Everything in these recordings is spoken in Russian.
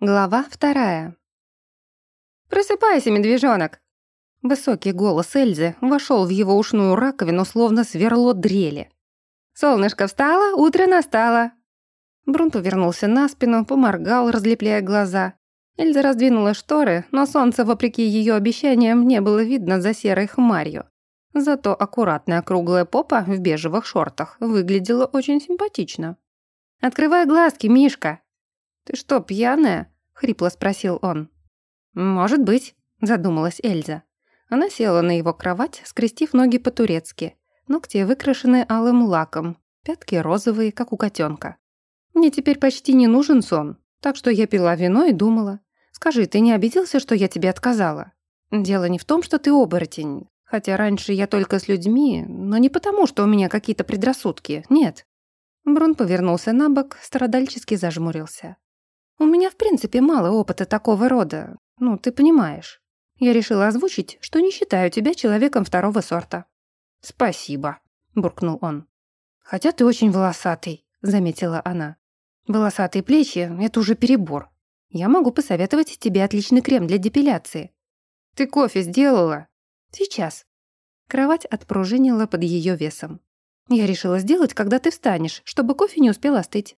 Глава вторая. «Просыпайся, медвежонок!» Высокий голос Эльзы вошел в его ушную раковину, словно сверло дрели. «Солнышко встало, утро настало!» Брун повернулся на спину, поморгал, разлепляя глаза. Эльза раздвинула шторы, но солнце, вопреки ее обещаниям, не было видно за серой хмарью. Зато аккуратная круглая попа в бежевых шортах выглядела очень симпатично. «Открывай глазки, Мишка!» «Ты что, пьяная?» — хрипло спросил он. «Может быть», — задумалась Эльза. Она села на его кровать, скрестив ноги по-турецки. Ногти выкрашены алым лаком, пятки розовые, как у котенка. «Мне теперь почти не нужен сон, так что я пила вино и думала. Скажи, ты не обиделся, что я тебе отказала? Дело не в том, что ты оборотень, хотя раньше я только с людьми, но не потому, что у меня какие-то предрассудки, нет». Брун повернулся на бок, страдальчески зажмурился. У меня, в принципе, мало опыта такого рода. Ну, ты понимаешь. Я решила озвучить, что не считаю тебя человеком второго сорта». «Спасибо», — буркнул он. «Хотя ты очень волосатый», — заметила она. «Волосатые плечи — это уже перебор. Я могу посоветовать тебе отличный крем для депиляции». «Ты кофе сделала?» «Сейчас». Кровать отпружинила под ее весом. «Я решила сделать, когда ты встанешь, чтобы кофе не успел остыть».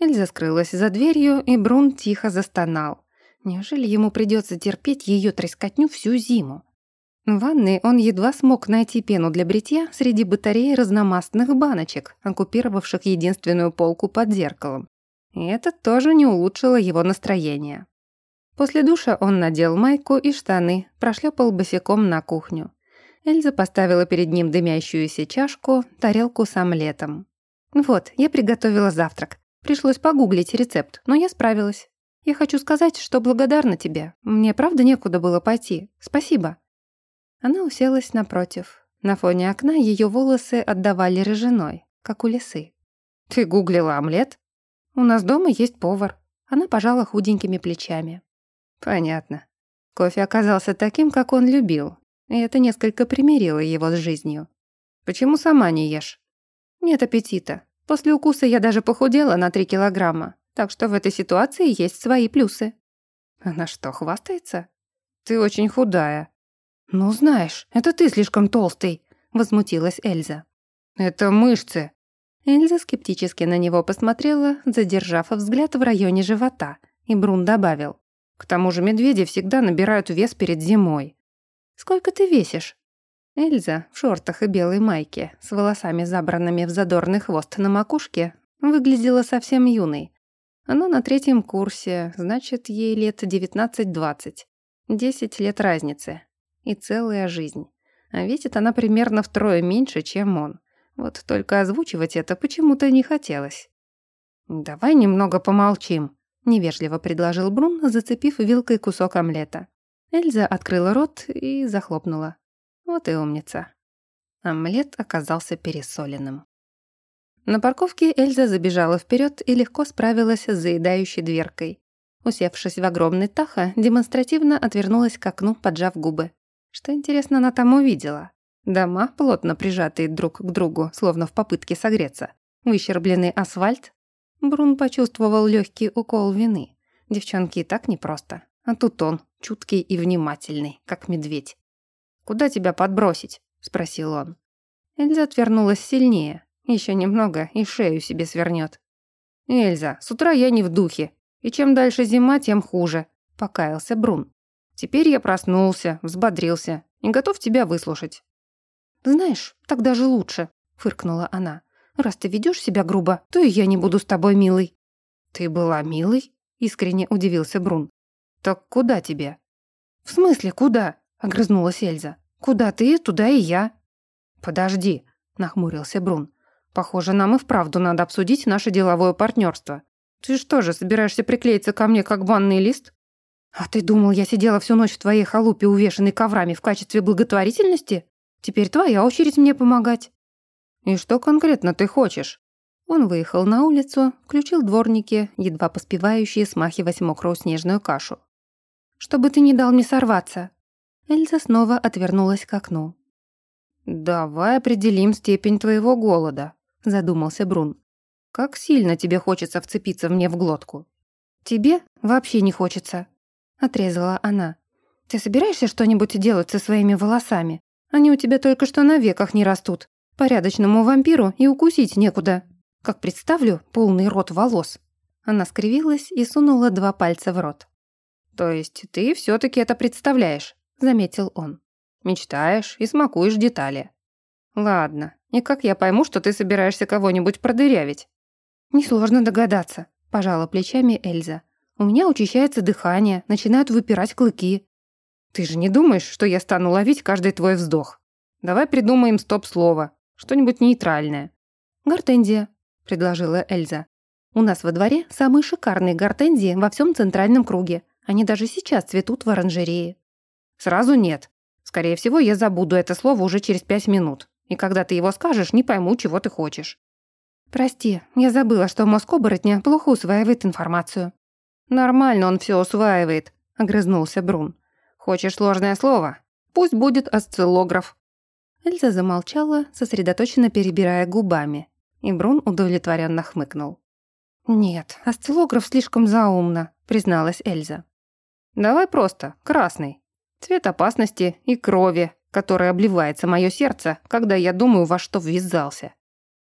Эльза скрылась за дверью, и Брун тихо застонал. Неужели ему придется терпеть ее трескотню всю зиму? В ванной он едва смог найти пену для бритья среди батареи разномастных баночек, оккупировавших единственную полку под зеркалом. И это тоже не улучшило его настроение. После душа он надел майку и штаны, прошлепал босиком на кухню. Эльза поставила перед ним дымящуюся чашку, тарелку с омлетом. «Вот, я приготовила завтрак. Пришлось погуглить рецепт, но я справилась. Я хочу сказать, что благодарна тебе. Мне правда некуда было пойти. Спасибо». Она уселась напротив. На фоне окна ее волосы отдавали рыжиной, как у лисы. «Ты гуглила омлет?» «У нас дома есть повар». Она пожала худенькими плечами. «Понятно. Кофе оказался таким, как он любил, и это несколько примирило его с жизнью. Почему сама не ешь?» «Нет аппетита. После укуса я даже похудела на 3 килограмма, так что в этой ситуации есть свои плюсы. Она что, хвастается? Ты очень худая. Ну, знаешь, это ты слишком толстый, возмутилась Эльза. Это мышцы. Эльза скептически на него посмотрела, задержав взгляд в районе живота, и Брун добавил. К тому же медведи всегда набирают вес перед зимой. Сколько ты весишь? Эльза в шортах и белой майке, с волосами забранными в задорный хвост на макушке, выглядела совсем юной. Она на третьем курсе, значит, ей лет 19-20. Десять лет разницы. И целая жизнь. А весит она примерно втрое меньше, чем он. Вот только озвучивать это почему-то не хотелось. «Давай немного помолчим», — невежливо предложил Брун, зацепив вилкой кусок омлета. Эльза открыла рот и захлопнула. Вот и умница. Омлет оказался пересоленным. На парковке Эльза забежала вперед и легко справилась с заедающей дверкой. Усевшись в огромный таха, демонстративно отвернулась к окну, поджав губы. Что, интересно, она там увидела? Дома, плотно прижатые друг к другу, словно в попытке согреться. Выщербленный асфальт. Брун почувствовал легкий укол вины. Девчонки и так непросто. А тут он, чуткий и внимательный, как медведь. «Куда тебя подбросить?» — спросил он. Эльза отвернулась сильнее. Еще немного и шею себе свернет. «Эльза, с утра я не в духе. И чем дальше зима, тем хуже», — покаялся Брун. «Теперь я проснулся, взбодрился и готов тебя выслушать». «Знаешь, так даже лучше», — фыркнула она. «Раз ты ведешь себя грубо, то и я не буду с тобой милой». «Ты была милой?» — искренне удивился Брун. «Так куда тебе?» «В смысле, куда?» Огрызнулась Эльза. «Куда ты, туда и я». «Подожди», — нахмурился Брун. «Похоже, нам и вправду надо обсудить наше деловое партнерство. Ты что же, собираешься приклеиться ко мне как банный лист?» «А ты думал, я сидела всю ночь в твоей халупе, увешанной коврами, в качестве благотворительности? Теперь твоя очередь мне помогать». «И что конкретно ты хочешь?» Он выехал на улицу, включил дворники, едва поспевающие смахивать мокрую снежную кашу. «Чтобы ты не дал мне сорваться», Эльза снова отвернулась к окну. «Давай определим степень твоего голода», — задумался Брун. «Как сильно тебе хочется вцепиться мне в глотку?» «Тебе вообще не хочется», — отрезала она. «Ты собираешься что-нибудь делать со своими волосами? Они у тебя только что на веках не растут. Порядочному вампиру и укусить некуда. Как представлю, полный рот волос». Она скривилась и сунула два пальца в рот. «То есть ты все таки это представляешь?» — заметил он. «Мечтаешь и смакуешь детали». «Ладно, и как я пойму, что ты собираешься кого-нибудь продырявить?» «Несложно догадаться», — пожала плечами Эльза. «У меня учащается дыхание, начинают выпирать клыки». «Ты же не думаешь, что я стану ловить каждый твой вздох? Давай придумаем стоп-слово, что-нибудь нейтральное». «Гортензия», — предложила Эльза. «У нас во дворе самые шикарные гортензии во всем центральном круге. Они даже сейчас цветут в оранжерее». «Сразу нет. Скорее всего, я забуду это слово уже через пять минут. И когда ты его скажешь, не пойму, чего ты хочешь». «Прости, я забыла, что мозг оборотня плохо усваивает информацию». «Нормально он все усваивает», — огрызнулся Брун. «Хочешь сложное слово? Пусть будет осциллограф». Эльза замолчала, сосредоточенно перебирая губами, и Брун удовлетворенно хмыкнул. «Нет, осциллограф слишком заумно», — призналась Эльза. «Давай просто, красный. Цвет опасности и крови, которой обливается мое сердце, когда я думаю, во что ввязался».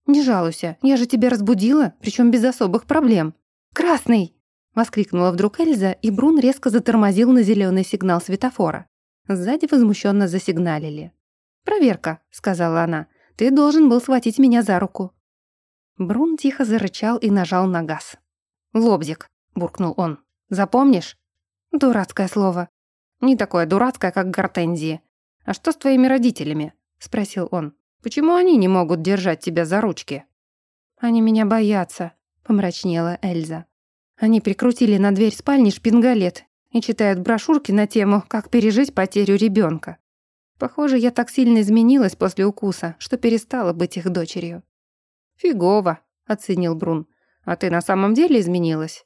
«Не жалуйся, я же тебя разбудила, причем без особых проблем. Красный!» — воскликнула вдруг Эльза, и Брун резко затормозил на зеленый сигнал светофора. Сзади возмущенно засигналили. «Проверка», — сказала она. «Ты должен был схватить меня за руку». Брун тихо зарычал и нажал на газ. «Лобзик», — буркнул он. «Запомнишь?» «Дурацкое слово». «Не такое дурацкое, как гортензии. А что с твоими родителями?» — спросил он. «Почему они не могут держать тебя за ручки?» «Они меня боятся», — помрачнела Эльза. «Они прикрутили на дверь спальни шпингалет и читают брошюрки на тему «Как пережить потерю ребенка. Похоже, я так сильно изменилась после укуса, что перестала быть их дочерью». «Фигово», — оценил Брун. «А ты на самом деле изменилась?»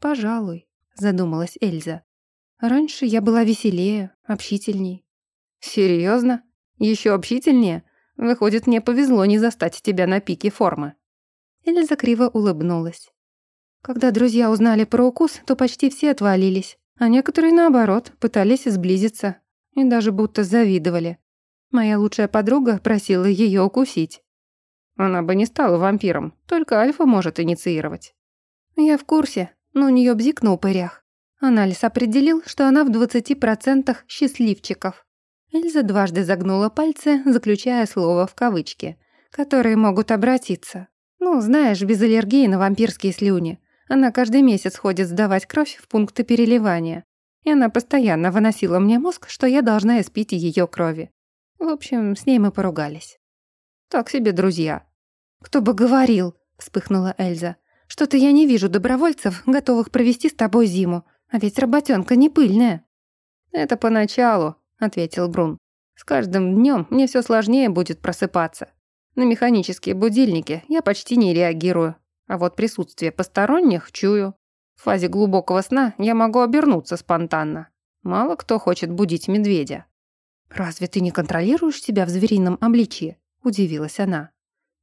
«Пожалуй», — задумалась Эльза. «Раньше я была веселее, общительней». «Серьезно? Еще общительнее? Выходит, мне повезло не застать тебя на пике формы». Эльза криво улыбнулась. Когда друзья узнали про укус, то почти все отвалились, а некоторые, наоборот, пытались сблизиться и даже будто завидовали. Моя лучшая подруга просила ее укусить. Она бы не стала вампиром, только Альфа может инициировать. Я в курсе, но у нее бзик на упырях. Анализ определил, что она в 20% счастливчиков. Эльза дважды загнула пальцы, заключая слово в кавычки, которые могут обратиться. Ну, знаешь, без аллергии на вампирские слюни. Она каждый месяц ходит сдавать кровь в пункты переливания и она постоянно выносила мне мозг, что я должна испить ее крови. В общем, с ней мы поругались. Так себе друзья. «Кто бы говорил», — вспыхнула Эльза, «что-то я не вижу добровольцев, готовых провести с тобой зиму, а ведь работенка не пыльная». «Это поначалу», — ответил Брун. «С каждым днем мне все сложнее будет просыпаться. На механические будильники я почти не реагирую, а вот присутствие посторонних чую. В фазе глубокого сна я могу обернуться спонтанно. Мало кто хочет будить медведя. «Разве ты не контролируешь себя в зверином обличье?» – удивилась она.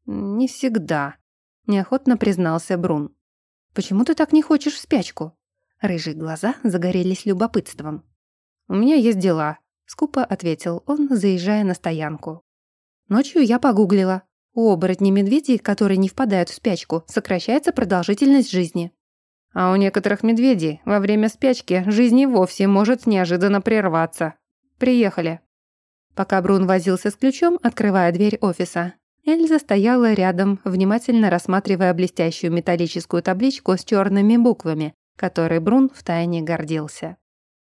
«Не всегда», – неохотно признался Брун. «Почему ты так не хочешь в спячку?» Рыжие глаза загорелись любопытством. «У меня есть дела», – скупо ответил он, заезжая на стоянку. Ночью я погуглила. У оборотней медведей, которые не впадают в спячку, сокращается продолжительность жизни. А у некоторых медведей во время спячки жизнь вовсе может неожиданно прерваться. Приехали. Пока Брун возился с ключом, открывая дверь офиса, Эльза стояла рядом, внимательно рассматривая блестящую металлическую табличку с черными буквами, которой Брун втайне гордился.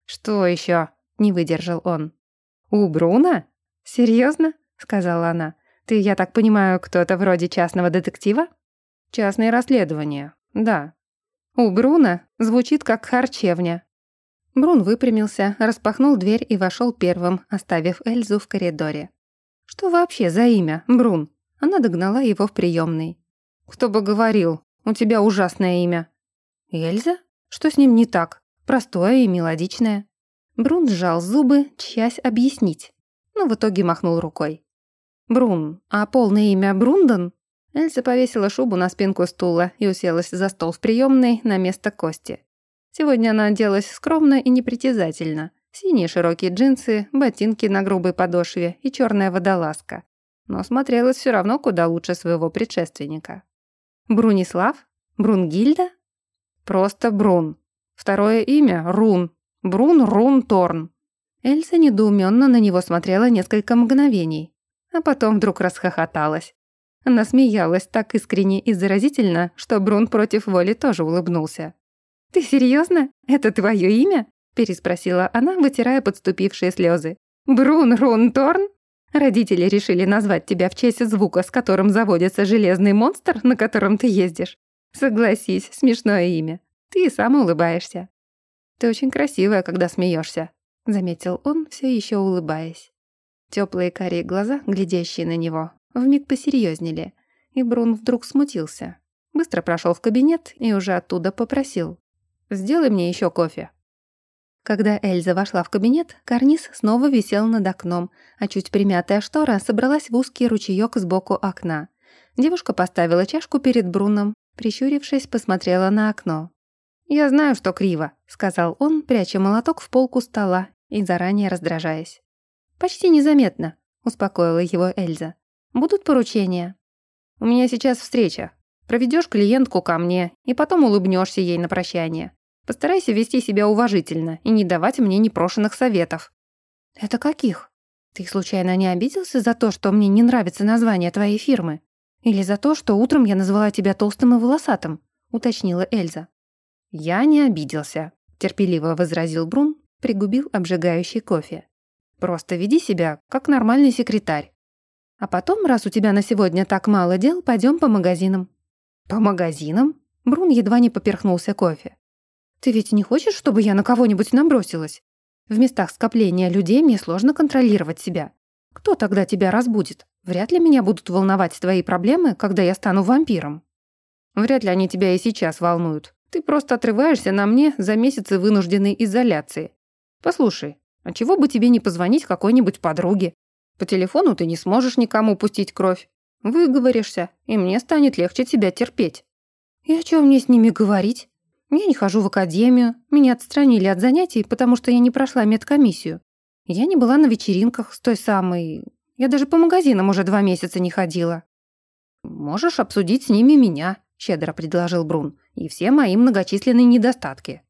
«Что еще? не выдержал он. «У Бруна? Серьезно? сказала она. «Ты, я так понимаю, кто-то вроде частного детектива?» «Частное расследование, да», у Бруна звучит как харчевня. Брун выпрямился, распахнул дверь и вошел первым, оставив Эльзу в коридоре. «Что вообще за имя, Брун?» Она догнала его в приемной. «Кто бы говорил, у тебя ужасное имя». «Эльза? Что с ним не так? Простое и мелодичное». Брун сжал зубы, чаясь объяснить, но в итоге махнул рукой. «Брун, а полное имя Брундон?» Эльза повесила шубу на спинку стула и уселась за стол в приемной на место Кости. Сегодня она оделась скромно и непритязательно. Синие широкие джинсы, ботинки на грубой подошве и черная водолазка. Но смотрелась все равно куда лучше своего предшественника. Брунислав? Брунгильда? Просто Брун. Второе имя — Рун. Брун Рун Торн. Эльза недоуменно на него смотрела несколько мгновений, а потом вдруг расхохоталась. Она смеялась так искренне и заразительно, что Брун против воли тоже улыбнулся. «Ты серьезно? Это твое имя?» – переспросила она, вытирая подступившие слезы. «Брун Рун Торн? Родители решили назвать тебя в честь звука, с которым заводится железный монстр, на котором ты ездишь. Согласись, смешное имя. Ты и сам улыбаешься. Ты очень красивая, когда смеешься, заметил он, все еще улыбаясь. Теплые карие глаза, глядящие на него, вмиг посерьезнели, и Брун вдруг смутился. Быстро прошел в кабинет и уже оттуда попросил. «Сделай мне еще кофе». Когда Эльза вошла в кабинет, карниз снова висел над окном, а чуть примятая штора собралась в узкий ручеёк сбоку окна. Девушка поставила чашку перед Бруном, прищурившись, посмотрела на окно. «Я знаю, что криво», — сказал он, пряча молоток в полку стола и заранее раздражаясь. «Почти незаметно», — успокоила его Эльза. «Будут поручения?» «У меня сейчас встреча. Проведешь клиентку ко мне и потом улыбнешься ей на прощание. Постарайся вести себя уважительно и не давать мне непрошенных советов». «Это каких? Ты случайно не обиделся за то, что мне не нравится название твоей фирмы? Или за то, что утром я назвала тебя толстым и волосатым?» — уточнила Эльза. «Я не обиделся», — терпеливо возразил Брун, пригубил обжигающий кофе. «Просто веди себя, как нормальный секретарь. А потом, раз у тебя на сегодня так мало дел, пойдем по магазинам». «По магазинам?» Брун едва не поперхнулся кофе. «Ты ведь не хочешь, чтобы я на кого-нибудь набросилась? В местах скопления людей мне сложно контролировать себя. Кто тогда тебя разбудит? Вряд ли меня будут волновать твои проблемы, когда я стану вампиром». «Вряд ли они тебя и сейчас волнуют. Ты просто отрываешься на мне за месяцы вынужденной изоляции. Послушай, а чего бы тебе не позвонить какой-нибудь подруге? По телефону ты не сможешь никому пустить кровь. Выговоришься, и мне станет легче тебя терпеть. И о чем мне с ними говорить? Я не хожу в академию, меня отстранили от занятий, потому что я не прошла медкомиссию. Я не была на вечеринках с той самой... Я даже по магазинам уже два месяца не ходила. «Можешь обсудить с ними меня», — щедро предложил Брун, «и все мои многочисленные недостатки».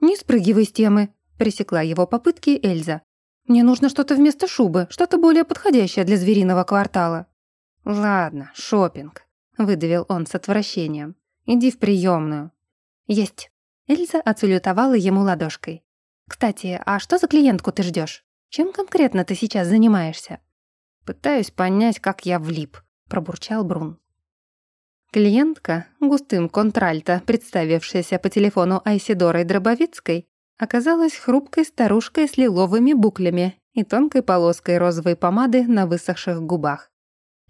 «Не спрыгивай с темы», — пресекла его попытки Эльза. «Мне нужно что-то вместо шубы, что-то более подходящее для звериного квартала». «Ладно, шопинг, выдавил он с отвращением. «Иди в приемную. «Есть». Эльза отсалютовала ему ладошкой. «Кстати, а что за клиентку ты ждешь? Чем конкретно ты сейчас занимаешься?» «Пытаюсь понять, как я влип», — пробурчал Брун. Клиентка, густым контральто, представившаяся по телефону Айсидорой Дробовицкой, оказалась хрупкой старушкой с лиловыми буклями и тонкой полоской розовой помады на высохших губах.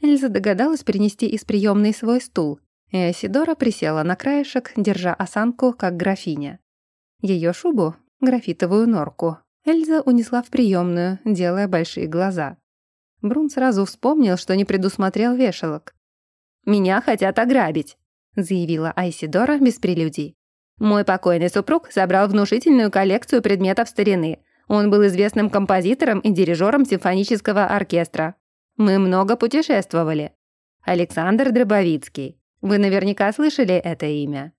Эльза догадалась принести из приемной свой стул, и Асидора присела на краешек, держа осанку, как графиня. Ее шубу, графитовую норку, Эльза унесла в приемную, делая большие глаза. Брун сразу вспомнил, что не предусмотрел вешалок. «Меня хотят ограбить», — заявила Айсидора без прелюдий. «Мой покойный супруг собрал внушительную коллекцию предметов старины. Он был известным композитором и дирижером симфонического оркестра. Мы много путешествовали. Александр Дробовицкий. Вы наверняка слышали это имя».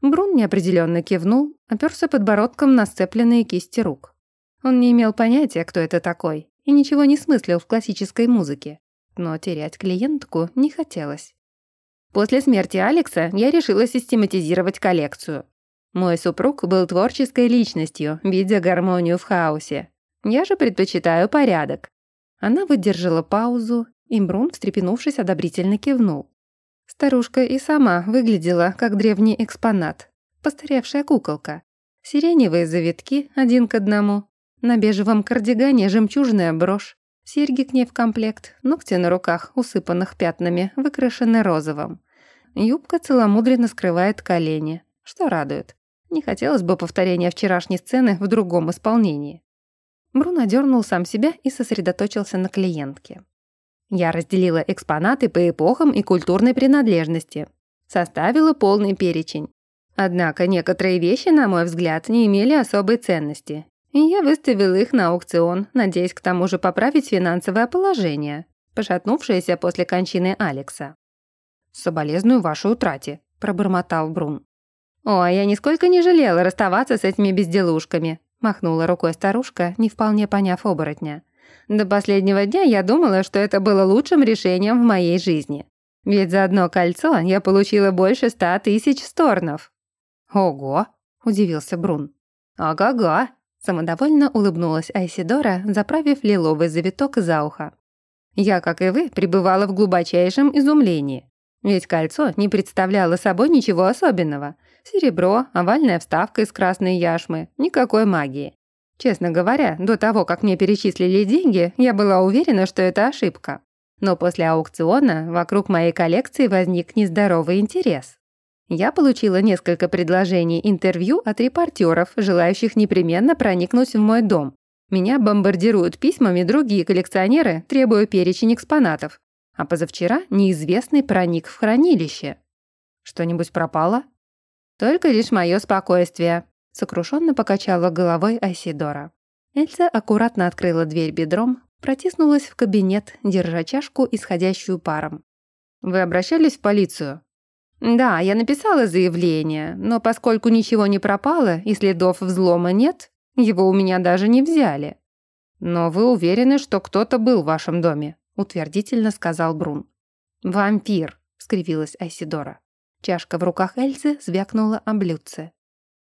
Брун неопределенно кивнул, оперся подбородком на сцепленные кисти рук. Он не имел понятия, кто это такой, и ничего не смыслил в классической музыке. Но терять клиентку не хотелось. После смерти Алекса я решила систематизировать коллекцию. Мой супруг был творческой личностью, видя гармонию в хаосе. Я же предпочитаю порядок. Она выдержала паузу, и Брун, встрепенувшись, одобрительно кивнул. Старушка и сама выглядела как древний экспонат. Постаревшая куколка. Сиреневые завитки один к одному. На бежевом кардигане жемчужная брошь. Серьги к ней в комплект, ногти на руках, усыпанных пятнами, выкрашены розовым. Юбка целомудренно скрывает колени, что радует. Не хотелось бы повторения вчерашней сцены в другом исполнении. Бруно дернул сам себя и сосредоточился на клиентке. Я разделила экспонаты по эпохам и культурной принадлежности. Составила полный перечень. Однако некоторые вещи, на мой взгляд, не имели особой ценности, и я выставил их на аукцион, надеясь к тому же поправить финансовое положение, пошатнувшееся после кончины Алекса. «Соболезную вашей утрате», – пробормотал Брун. «О, я нисколько не жалела расставаться с этими безделушками», – махнула рукой старушка, не вполне поняв оборотня. «До последнего дня я думала, что это было лучшим решением в моей жизни. Ведь за одно кольцо я получила больше ста тысяч сторнов». «Ого!» – удивился Брун. «Ага-га!» – самодовольно улыбнулась Айсидора, заправив лиловый завиток за ухо. «Я, как и вы, пребывала в глубочайшем изумлении. Ведь кольцо не представляло собой ничего особенного. Серебро, овальная вставка из красной яшмы, никакой магии. Честно говоря, до того, как мне перечислили деньги, я была уверена, что это ошибка. Но после аукциона вокруг моей коллекции возник нездоровый интерес. Я получила несколько предложений интервью от репортеров, желающих непременно проникнуть в мой дом. Меня бомбардируют письмами другие коллекционеры, требуя перечень экспонатов. А позавчера неизвестный проник в хранилище. Что-нибудь пропало? Только лишь мое спокойствие. Сокрушенно покачала головой Айсидора. Эльза аккуратно открыла дверь бедром, протиснулась в кабинет, держа чашку, исходящую паром. «Вы обращались в полицию?» «Да, я написала заявление, но поскольку ничего не пропало и следов взлома нет, его у меня даже не взяли». «Но вы уверены, что кто-то был в вашем доме?» утвердительно сказал Брун. «Вампир», — скривилась Айсидора. Чашка в руках Эльзы звякнула о блюдце.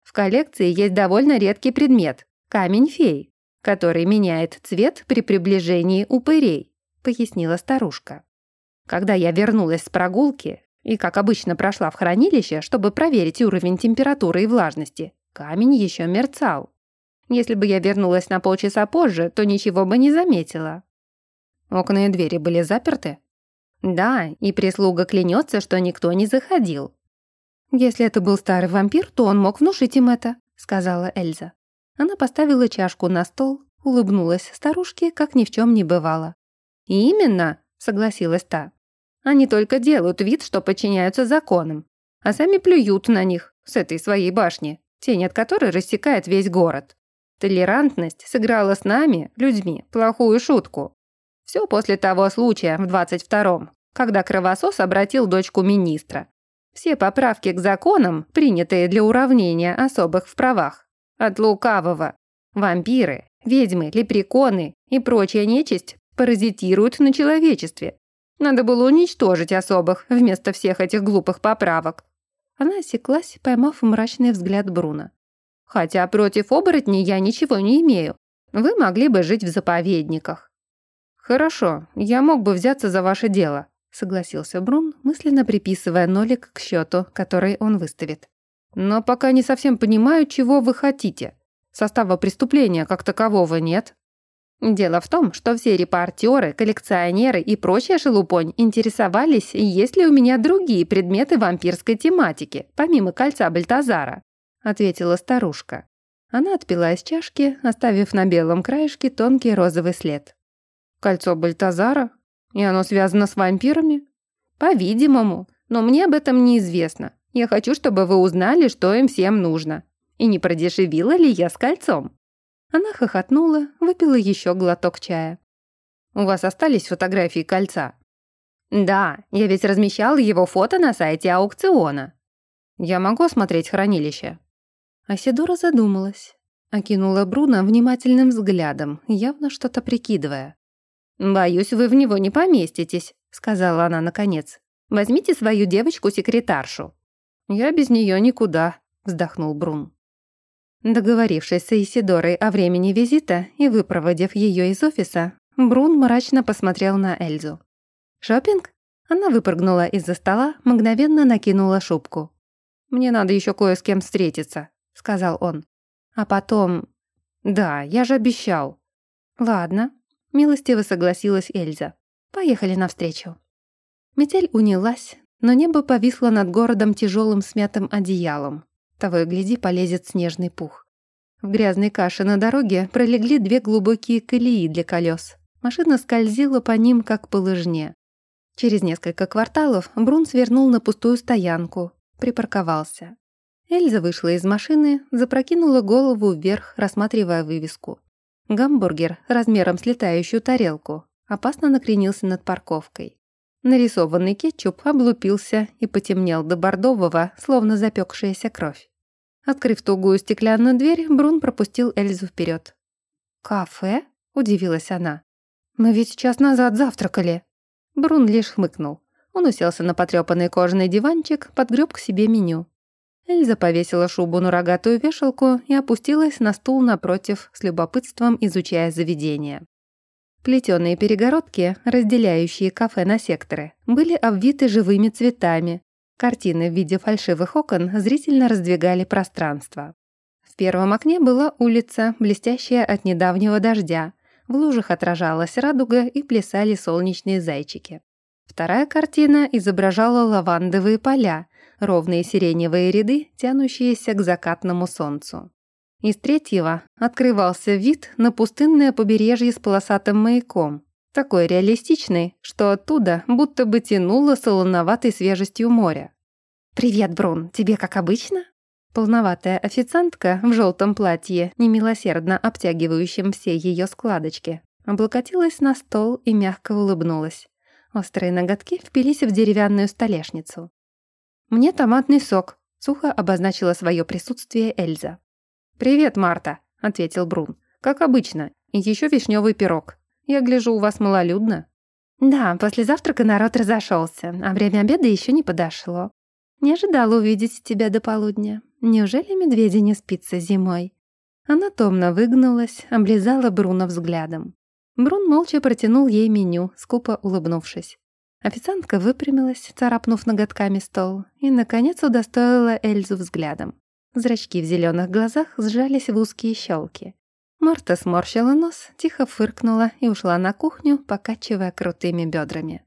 «В коллекции есть довольно редкий предмет — камень-фей, который меняет цвет при приближении упырей», — пояснила старушка. Когда я вернулась с прогулки, и, как обычно, прошла в хранилище, чтобы проверить уровень температуры и влажности. Камень еще мерцал. Если бы я вернулась на полчаса позже, то ничего бы не заметила. Окна и двери были заперты? Да, и прислуга клянется, что никто не заходил. Если это был старый вампир, то он мог внушить им это, сказала Эльза. Она поставила чашку на стол, улыбнулась старушке, как ни в чем не бывало. «Именно», — согласилась та. Они только делают вид, что подчиняются законам, а сами плюют на них с этой своей башни, тень от которой рассекает весь город. Толерантность сыграла с нами, людьми, плохую шутку. Все после того случая в 22-м, когда кровосос обратил дочку министра. Все поправки к законам, принятые для уравнения особых в правах, от лукавого. Вампиры, ведьмы, лепреконы и прочая нечисть паразитируют на человечестве, надо было уничтожить особых вместо всех этих глупых поправок. Она осеклась, поймав мрачный взгляд Бруна. «Хотя против оборотней я ничего не имею. Вы могли бы жить в заповедниках». «Хорошо, я мог бы взяться за ваше дело», — согласился Брун, мысленно приписывая нолик к счету, который он выставит. «Но пока не совсем понимаю, чего вы хотите. Состава преступления как такового нет, Дело в том, что все репортеры, коллекционеры и прочая шелупонь интересовались, есть ли у меня другие предметы вампирской тематики, помимо кольца Бальтазара, ответила старушка. Она отпила из чашки, оставив на белом краешке тонкий розовый след. «Кольцо Бальтазара? И оно связано с вампирами?» «По-видимому, но мне об этом неизвестно. Я хочу, чтобы вы узнали, что им всем нужно. И не продешевила ли я с кольцом?» Она хохотнула, выпила еще глоток чая. «У вас остались фотографии кольца?» «Да, я ведь размещал его фото на сайте аукциона». «Я могу осмотреть хранилище?» Асидора задумалась, окинула Бруно внимательным взглядом, явно что-то прикидывая. «Боюсь, вы в него не поместитесь», — сказала она наконец. «Возьмите свою девочку-секретаршу». «Я без нее никуда», — вздохнул Брун. Договорившись с Исидорой о времени визита и выпроводив ее из офиса, Брун мрачно посмотрел на Эльзу. Шопинг? Она выпрыгнула из-за стола, мгновенно накинула шубку. «Мне надо еще кое с кем встретиться», — сказал он. «А потом...» «Да, я же обещал». «Ладно», — милостиво согласилась Эльза. «Поехали навстречу». Метель унялась, но небо повисло над городом тяжелым смятым одеялом. Того и гляди, полезет снежный пух. В грязной каше на дороге пролегли две глубокие колеи для колес. Машина скользила по ним, как по лыжне. Через несколько кварталов Брун свернул на пустую стоянку, припарковался. Эльза вышла из машины, запрокинула голову вверх, рассматривая вывеску. Гамбургер размером с летающую тарелку опасно накренился над парковкой. Нарисованный кетчуп облупился и потемнел до бордового, словно запекшаяся кровь. Открыв тугую стеклянную дверь, Брун пропустил Эльзу вперед. «Кафе?» — удивилась она. «Мы ведь час назад завтракали». Брун лишь хмыкнул. Он уселся на потрёпанный кожаный диванчик, подгреб к себе меню. Эльза повесила шубу на рогатую вешалку и опустилась на стул напротив, с любопытством изучая заведение. Плетёные перегородки, разделяющие кафе на секторы, были обвиты живыми цветами. Картины в виде фальшивых окон зрительно раздвигали пространство. В первом окне была улица, блестящая от недавнего дождя. В лужах отражалась радуга и плясали солнечные зайчики. Вторая картина изображала лавандовые поля, ровные сиреневые ряды, тянущиеся к закатному солнцу. Из третьего открывался вид на пустынное побережье с полосатым маяком, такой реалистичный, что оттуда будто бы тянуло солоноватой свежестью моря. «Привет, Брун, тебе как обычно?» Полноватая официантка в желтом платье, немилосердно обтягивающем все ее складочки, облокотилась на стол и мягко улыбнулась. Острые ноготки впились в деревянную столешницу. «Мне томатный сок», — сухо обозначила свое присутствие Эльза. «Привет, Марта», — ответил Брун. «Как обычно. И еще вишневый пирог. Я гляжу, у вас малолюдно». «Да, после завтрака народ разошелся, а время обеда еще не подошло. Не ожидала увидеть тебя до полудня. Неужели медведи не спится зимой?» Она томно выгнулась, облизала Бруна взглядом. Брун молча протянул ей меню, скупо улыбнувшись. Официантка выпрямилась, царапнув ноготками стол, и, наконец, удостоила Эльзу взглядом. Зрачки в зеленых глазах сжались в узкие щелки. Марта сморщила нос, тихо фыркнула и ушла на кухню, покачивая крутыми бедрами.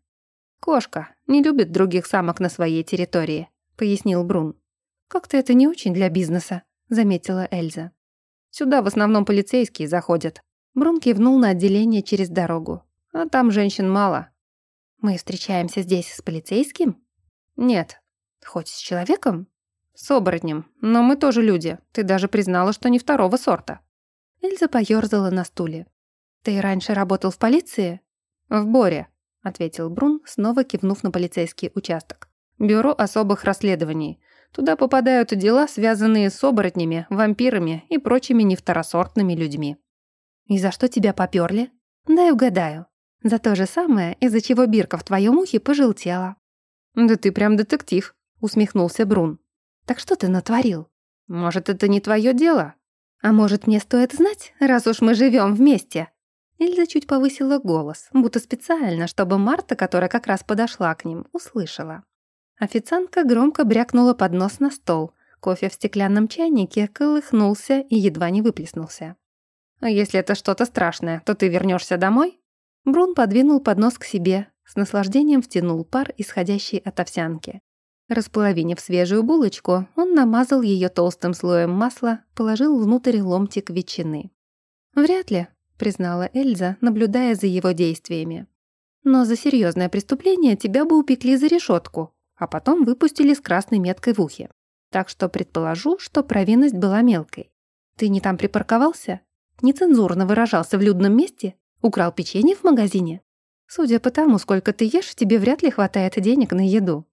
«Кошка не любит других самок на своей территории», — пояснил Брун. «Как-то это не очень для бизнеса», — заметила Эльза. «Сюда в основном полицейские заходят», Брун кивнул на отделение через дорогу. «А там женщин мало». «Мы встречаемся здесь с полицейским?» «Нет». «Хоть с человеком?» «С оборотнем. Но мы тоже люди. Ты даже признала, что не второго сорта». Эльза поёрзала на стуле. «Ты раньше работал в полиции?» «В Боре», — ответил Брун, снова кивнув на полицейский участок. «Бюро особых расследований. Туда попадают дела, связанные с оборотнями, вампирами и прочими невторосортными людьми». «И за что тебя попёрли?» «Дай угадаю. За то же самое, из-за чего бирка в твоем ухе пожелтела». «Да ты прям детектив», — усмехнулся Брун. «Так что ты натворил?» «Может, это не твое дело?» «А может, мне стоит знать, раз уж мы живем вместе?» Ильза чуть повысила голос, будто специально, чтобы Марта, которая как раз подошла к ним, услышала. Официантка громко брякнула поднос на стол. Кофе в стеклянном чайнике колыхнулся и едва не выплеснулся. А если это что-то страшное, то ты вернешься домой?» Брун подвинул поднос к себе, с наслаждением втянул пар, исходящий от овсянки. Располовинив свежую булочку, он намазал ее толстым слоем масла, положил внутрь ломтик ветчины. «Вряд ли», — признала Эльза, наблюдая за его действиями. «Но за серьезное преступление тебя бы упекли за решетку, а потом выпустили с красной меткой в ухе. Так что предположу, что провинность была мелкой. Ты не там припарковался?» Нецензурно выражался в людном месте? Украл печенье в магазине? Судя по тому, сколько ты ешь, тебе вряд ли хватает денег на еду.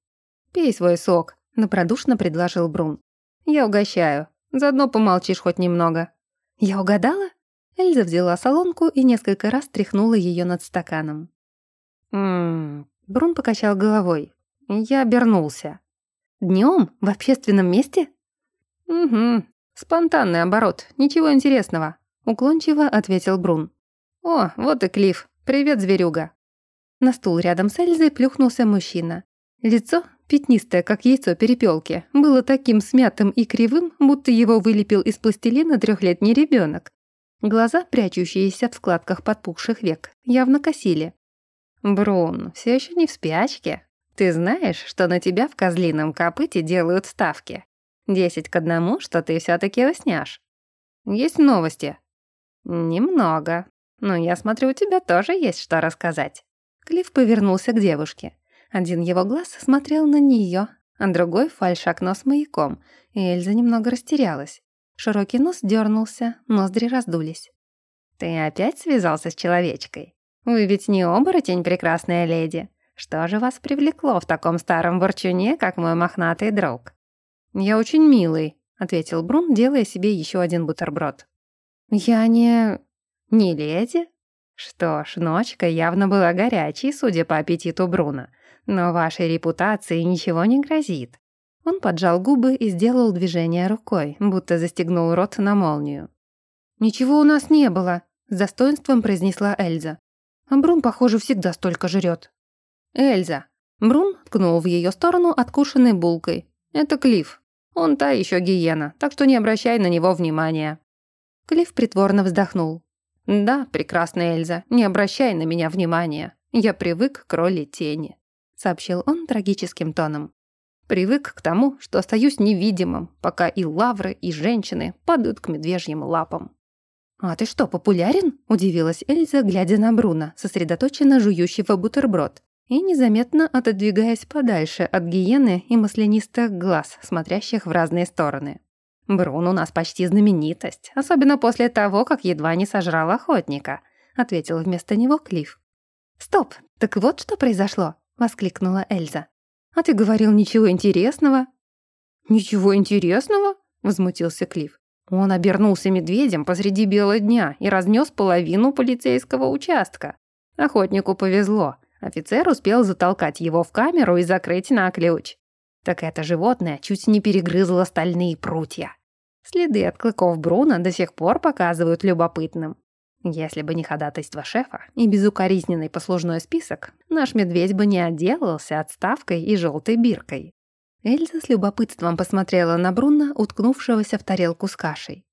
Пей свой сок, напродушно предложил Брун. Я угощаю. Заодно помолчишь хоть немного. Я угадала? Эльза взяла солонку и несколько раз тряхнула ее над стаканом. Ммм, Брун покачал головой. Я обернулся. Днем В общественном месте? Угу. Спонтанный оборот. Ничего интересного. Уклончиво ответил Брун. «О, вот и Клифф. Привет, зверюга». На стул рядом с Эльзой плюхнулся мужчина. Лицо, пятнистое, как яйцо перепелки, было таким смятым и кривым, будто его вылепил из пластилина трехлетний ребенок. Глаза, прячущиеся в складках подпухших век, явно косили. «Брун, все еще не в спячке? Ты знаешь, что на тебя в козлином копыте делают ставки? Десять к одному, что ты все таки усняшь. Есть новости?» «Немного. Но я смотрю, у тебя тоже есть что рассказать». Клифф повернулся к девушке. Один его глаз смотрел на нее, а другой — фальшакно с маяком, и Эльза немного растерялась. Широкий нос дернулся, ноздри раздулись. «Ты опять связался с человечкой? Вы ведь не оборотень, прекрасная леди. Что же вас привлекло в таком старом ворчуне, как мой мохнатый друг?» «Я очень милый», — ответил Брун, делая себе еще один бутерброд. «Я не... не леди?» Что ж, ночка явно была горячей, судя по аппетиту Бруна. Но вашей репутации ничего не грозит. Он поджал губы и сделал движение рукой, будто застегнул рот на молнию. «Ничего у нас не было», — с достоинством произнесла Эльза. «А Брун, похоже, всегда столько жрет». «Эльза». Брун ткнул в ее сторону откушенной булкой. «Это Клифф. Он та еще гиена, так что не обращай на него внимания». Клифф притворно вздохнул. «Да, прекрасная Эльза, не обращай на меня внимания. Я привык к роли тени», — сообщил он трагическим тоном. «Привык к тому, что остаюсь невидимым, пока и лавры, и женщины падают к медвежьим лапам». «А ты что, популярен?» — удивилась Эльза, глядя на Бруно, сосредоточенно жующего бутерброд и незаметно отодвигаясь подальше от гиены и маслянистых глаз, смотрящих в разные стороны. «Брун у нас почти знаменитость, особенно после того, как едва не сожрал охотника», — ответил вместо него Клифф. «Стоп, так вот что произошло», — воскликнула Эльза. «А ты говорил ничего интересного». «Ничего интересного?» — возмутился Клифф. Он обернулся медведем посреди бела дня и разнес половину полицейского участка. Охотнику повезло. Офицер успел затолкать его в камеру и закрыть на ключ. Так это животное чуть не перегрызло стальные прутья. Следы от клыков Бруна до сих пор показывают любопытным. Если бы не ходатайство шефа и безукоризненный послужной список, наш медведь бы не отделался отставкой и желтой биркой. Эльза с любопытством посмотрела на Бруна, уткнувшегося в тарелку с кашей.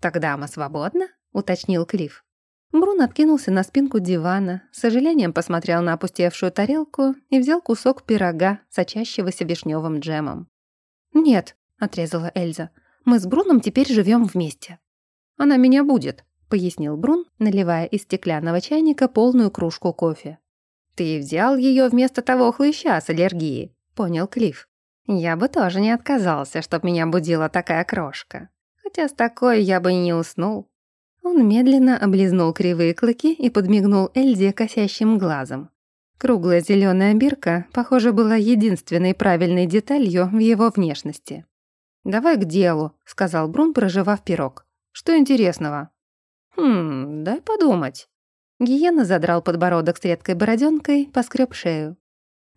«Тогда мы свободны?» — уточнил Клифф. Брун откинулся на спинку дивана, с сожалением посмотрел на опустевшую тарелку и взял кусок пирога, сочащегося вишневым джемом. «Нет», — отрезала Эльза, — «мы с Бруном теперь живем вместе». «Она меня будет», — пояснил Брун, наливая из стеклянного чайника полную кружку кофе. «Ты взял ее вместо того хлыща с аллергией», — понял Клифф. «Я бы тоже не отказался, чтоб меня будила такая крошка. Хотя с такой я бы и не уснул». Он медленно облизнул кривые клыки и подмигнул Эльзе косящим глазом. Круглая зеленая бирка, похоже, была единственной правильной деталью в его внешности. «Давай к делу», — сказал Брун, проживав пирог. «Что интересного?» «Хм, дай подумать». Гиена задрал подбородок с редкой бороденкой, поскреб шею.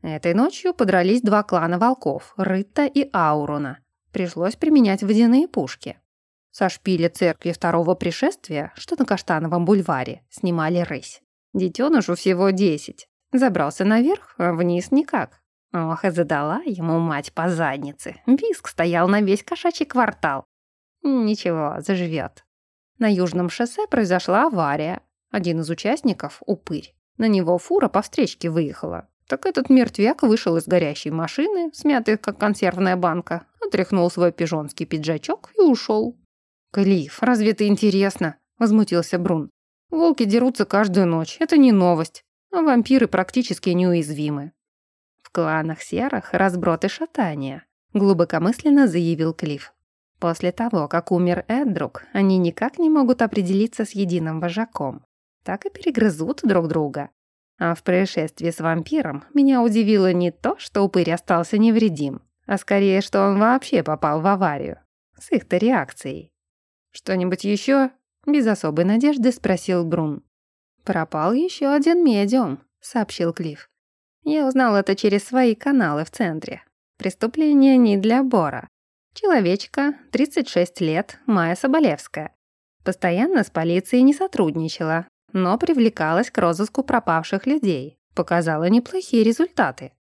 Этой ночью подрались два клана волков — Рытта и Ауруна. Пришлось применять водяные пушки. Со шпиля церкви второго пришествия, что на Каштановом бульваре, снимали рысь. Детенышу всего десять. Забрался наверх, а вниз никак. Ох, и задала ему мать по заднице. Виск стоял на весь кошачий квартал. Ничего, заживет. На южном шоссе произошла авария. Один из участников — упырь. На него фура по встречке выехала. Так этот мертвяк вышел из горящей машины, смятый как консервная банка, отряхнул свой пижонский пиджачок и ушел. «Клифф, разве это интересно?» — возмутился Брун. «Волки дерутся каждую ночь, это не новость, а вампиры практически неуязвимы». «В кланах серых разброд и шатания», — глубокомысленно заявил Клифф. «После того, как умер Эдрук, они никак не могут определиться с единым вожаком. Так и перегрызут друг друга. А в происшествии с вампиром меня удивило не то, что упырь остался невредим, а скорее, что он вообще попал в аварию. С их-то реакцией. «Что-нибудь еще?» — без особой надежды спросил Брун. «Пропал еще один медиум», — сообщил Клифф. «Я узнал это через свои каналы в центре. Преступление не для Бора. Человечка, 36 лет, Майя Соболевская. Постоянно с полицией не сотрудничала, но привлекалась к розыску пропавших людей. Показала неплохие результаты.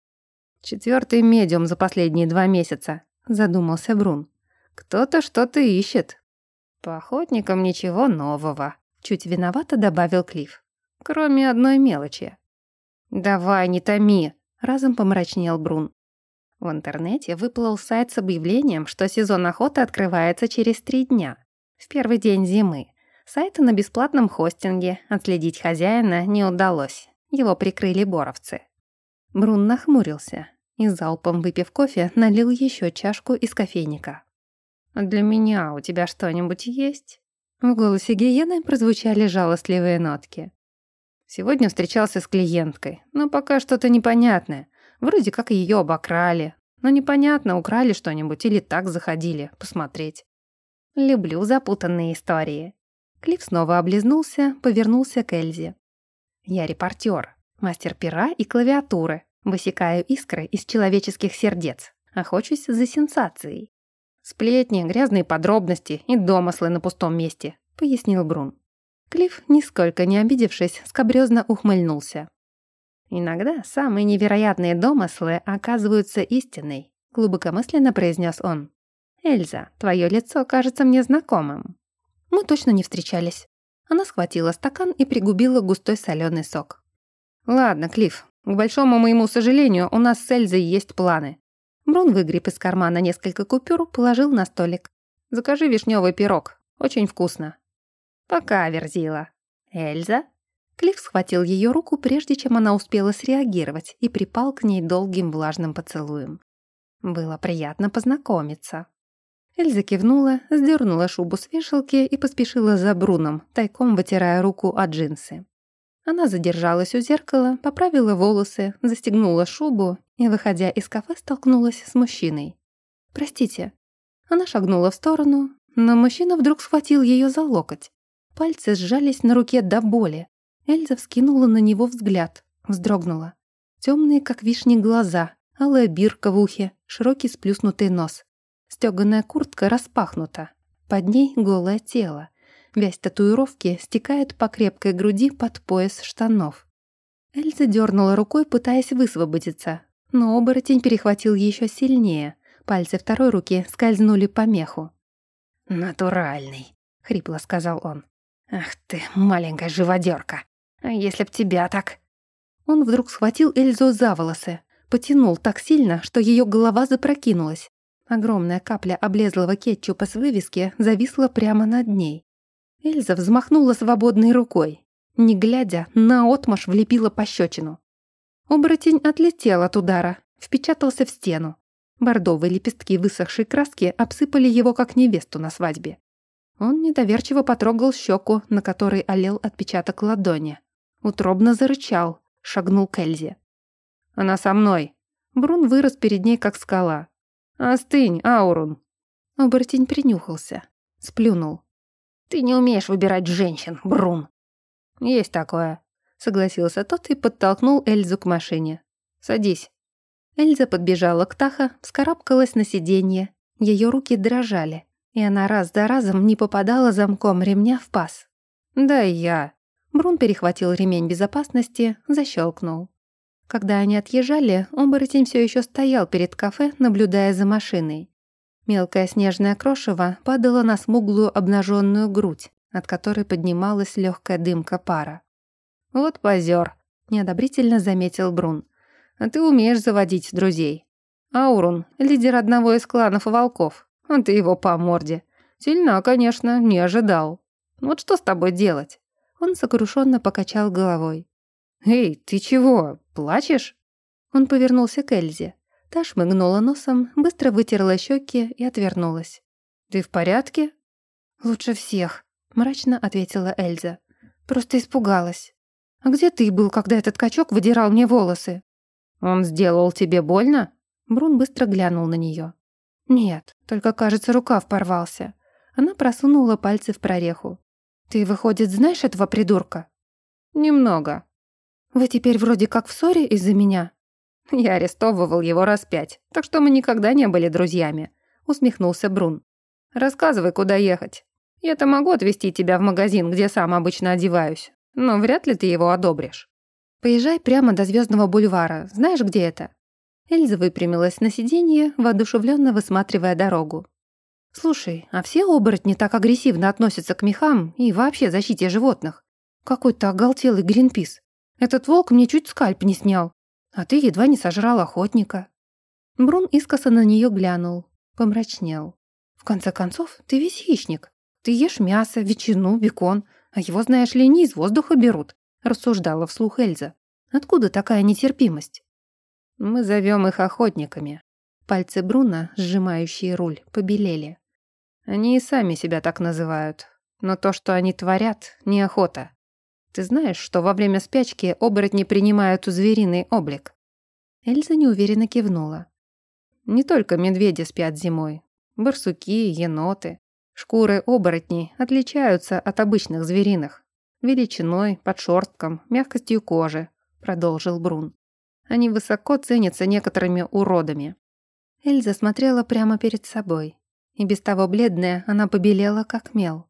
«Четвертый медиум за последние два месяца», — задумался Брун. «Кто-то что-то ищет, «По охотникам ничего нового», — чуть виновато добавил Клифф. «Кроме одной мелочи». «Давай, не томи», — разом помрачнел Брун. В интернете выплыл сайт с объявлением, что сезон охоты открывается через три дня, в первый день зимы. Сайт на бесплатном хостинге, отследить хозяина не удалось, его прикрыли боровцы. Брун нахмурился. И залпом выпив кофе, налил еще чашку из кофейника. «Для меня у тебя что-нибудь есть?» В голосе гиены прозвучали жалостливые нотки. Сегодня встречался с клиенткой, но пока что-то непонятное. Вроде как ее обокрали. Но непонятно, украли что-нибудь или так заходили посмотреть. Люблю запутанные истории. Клифф снова облизнулся, повернулся к Эльзе. Я репортер, мастер пера и клавиатуры. Высекаю искры из человеческих сердец. Охочусь за сенсацией. Сплетни, грязные подробности и домыслы на пустом месте, пояснил Брун. Клифф, нисколько не обидевшись, скобрёзно ухмыльнулся. «Иногда самые невероятные домыслы оказываются истиной», — глубокомысленно произнес он. «Эльза, твое лицо кажется мне знакомым». Мы точно не встречались. Она схватила стакан и пригубила густой соленый сок. «Ладно, Клифф, к большому моему сожалению, у нас с Эльзой есть планы». Брун выгреб из кармана несколько купюр, положил на столик. «Закажи вишневый пирог. Очень вкусно. «Пока, Верзила». «Эльза?» Клифф схватил ее руку, прежде чем она успела среагировать, и припал к ней долгим влажным поцелуем. Было приятно познакомиться. Эльза кивнула, сдернула шубу с вешалки и поспешила за Бруном, тайком вытирая руку от джинсы. Она задержалась у зеркала, поправила волосы, застегнула шубу и, выходя из кафе, столкнулась с мужчиной. «Простите». Она шагнула в сторону, но мужчина вдруг схватил ее за локоть. Пальцы сжались на руке до боли. Эльза вскинула на него взгляд, вздрогнула. Темные, как вишни, глаза, алая бирка в ухе, широкий сплюснутый нос. Стёганая куртка распахнута. Под ней голое тело. Вязь татуировки стекает по крепкой груди под пояс штанов. Эльза дернула рукой, пытаясь высвободиться, но оборотень перехватил еще сильнее. Пальцы второй руки скользнули по меху. «Натуральный», — хрипло сказал он. «Ах ты, маленькая живодерка! А если б тебя так...» Он вдруг схватил Эльзу за волосы, потянул так сильно, что ее голова запрокинулась. Огромная капля облезлого кетчупа с вывески зависла прямо над ней. Эльза взмахнула свободной рукой. Не глядя, наотмашь влепила пощечину. Оборотень отлетел от удара, впечатался в стену. Бордовые лепестки высохшей краски обсыпали его как невесту на свадьбе. Он недоверчиво потрогал щеку, на которой олел отпечаток ладони. Утробно зарычал, шагнул к Эльзе. «Она со мной!» Брун вырос перед ней, как скала. «Остынь, Аурун!» Оборотень принюхался, сплюнул. «Ты не умеешь выбирать женщин, Брун!» «Есть такое», — согласился тот и подтолкнул Эльзу к машине. «Садись». Эльза подбежала к Таха, вскарабкалась на сиденье. Ее руки дрожали и она раз за разом не попадала замком ремня в паз. «Да я». Брун перехватил ремень безопасности, защелкнул. Когда они отъезжали, оборотень все еще стоял перед кафе, наблюдая за машиной. Мелкое снежное крошево падало на смуглую обнаженную грудь, от которой поднималась легкая дымка пара. «Вот позер», — неодобрительно заметил Брун. «А ты умеешь заводить друзей. Аурун — лидер одного из кланов волков. А ты его по морде. Сильно, конечно, не ожидал. Вот что с тобой делать?» Он сокрушенно покачал головой. «Эй, ты чего, плачешь?» Он повернулся к Эльзе. Та шмыгнула носом, быстро вытерла щеки и отвернулась. «Ты в порядке?» «Лучше всех», — мрачно ответила Эльза. «Просто испугалась. А где ты был, когда этот качок выдирал мне волосы?» «Он сделал тебе больно?» Брун быстро глянул на нее. «Нет, только, кажется, рукав порвался». Она просунула пальцы в прореху. «Ты, выходит, знаешь этого придурка?» «Немного». «Вы теперь вроде как в ссоре из-за меня?» «Я арестовывал его раз пять, так что мы никогда не были друзьями», — усмехнулся Брун. «Рассказывай, куда ехать. Я-то могу отвезти тебя в магазин, где сам обычно одеваюсь, но вряд ли ты его одобришь. Поезжай прямо до Звездного бульвара. Знаешь, где это?» Эльза выпрямилась на сиденье, воодушевленно высматривая дорогу. «Слушай, а все оборотни так агрессивно относятся к мехам и вообще защите животных? Какой-то оголтелый Гринпис. Этот волк мне чуть скальп не снял, а ты едва не сожрал охотника». Брун искоса на нее глянул, помрачнел. «В конце концов, ты весь хищник. Ты ешь мясо, ветчину, бекон, а его, знаешь ли, не из воздуха берут», рассуждала вслух Эльза. «Откуда такая нетерпимость?» Мы зовем их охотниками. Пальцы Бруна, сжимающие руль, побелели. Они и сами себя так называют. Но то, что они творят, не охота. Ты знаешь, что во время спячки оборотни принимают звериный облик?» Эльза неуверенно кивнула. «Не только медведи спят зимой. Барсуки, еноты. Шкуры оборотней отличаются от обычных звериных. Величиной, подшерстком, мягкостью кожи», — продолжил Брун. «Они высоко ценятся некоторыми уродами». Эльза смотрела прямо перед собой. И без того бледная, она побелела, как мел.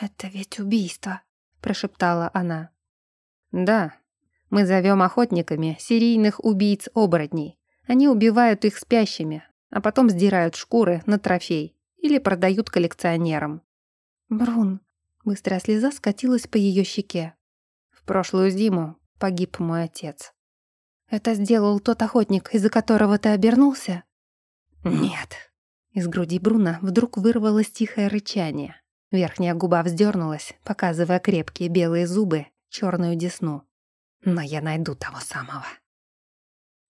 «Это ведь убийство», — прошептала она. «Да, мы зовем охотниками серийных убийц-оборотней. Они убивают их спящими, а потом сдирают шкуры на трофей или продают коллекционерам». «Брун», — быстрая слеза скатилась по ее щеке. «В прошлую зиму погиб мой отец». «Это сделал тот охотник, из-за которого ты обернулся?» «Нет». Из груди Бруна вдруг вырвалось тихое рычание. Верхняя губа вздернулась, показывая крепкие белые зубы, черную десну. Но я найду того самого.